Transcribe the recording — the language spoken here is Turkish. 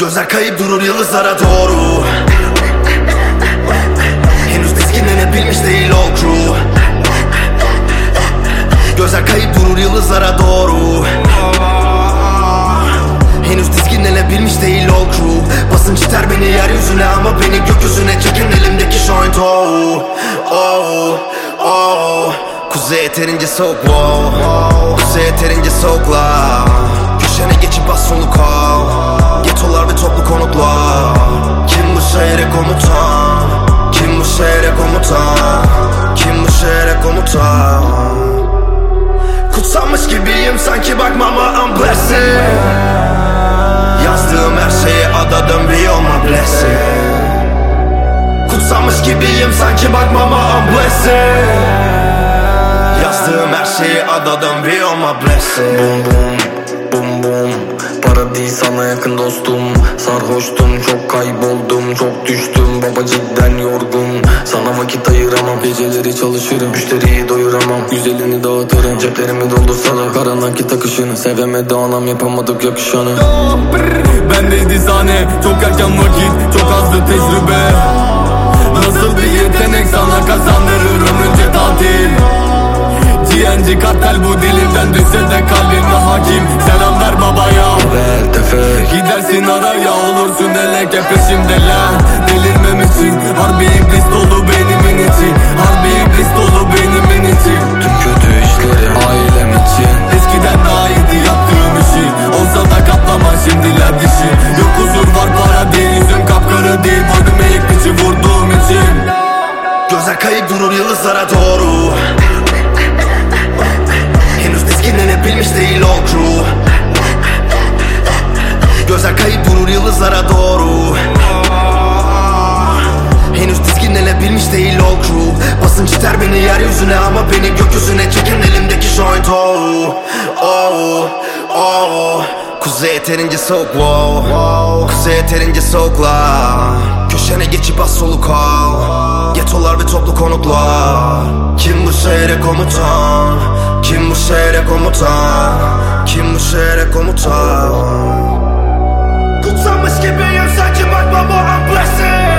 Gözler kayıp durur yıldızlara doğru. Henüz dizginlenebilmiş değil o crew. Gözler kayıp durur yıldızlara doğru. Henüz dizginlenebilmiş değil o crew. Basınç iter beni yeryüzüne ama beni gökyüzüne çekin elimdeki joint oh, oh, oh. Kuzey yeterince soğuk wow. Kuzey yeterince soğuklar Köşene geçip bas soluk ve toplu konutlar Kim bu şehre komutan? Kim bu şehre komutan? Kim bu şehre komutan? Kutsanmış gibiyim sanki bakmama I'm blessed Yazdığım her şeye adadım all my blessing Kutsanmış gibiyim sanki bakmama I'm blessed Yazdığım her şeye adadım all my blessing Bum bum bum Para değil sana yakın dostum. Sarhoştum çok kayboldum Çok düştüm. Baba cidden yorgun. Sana vakit ayıramam Geceleri çalışırım. Müşteriyi doyuramam Güzelini dağıtırım. Ceplerimi doldursa da kara nakit akışını. Sevemedi anam yapamadık yakışanı. Bendeydi sahne çok erken vakit Çok azdı tecrübe. Nasıl bir yetenek sana kazandırır ömrünce tatil? GNC kartel bu dilimden düşse de kalbime durur yıldızlara doğru. Henüz dizginlenebilmiş değil o crew Gözler kayıp durur yıldızlara doğru. Henüz dizginlenebilmiş değil o crew Basınç iter beni yeryüzüne ama beni gökyüzüne çekin elimdeki joint oh, oh, oh. Kuzey yeterince soğuk wow. Yoksa yeterince soğuklar Köşene geçip az soluk al Getolar ve toplu konutlar Kim bu şehre komutan? Kim bu şehre komutan? Kim bu şehre komutan? Kutsanmış gibiyim sanki bakma bu an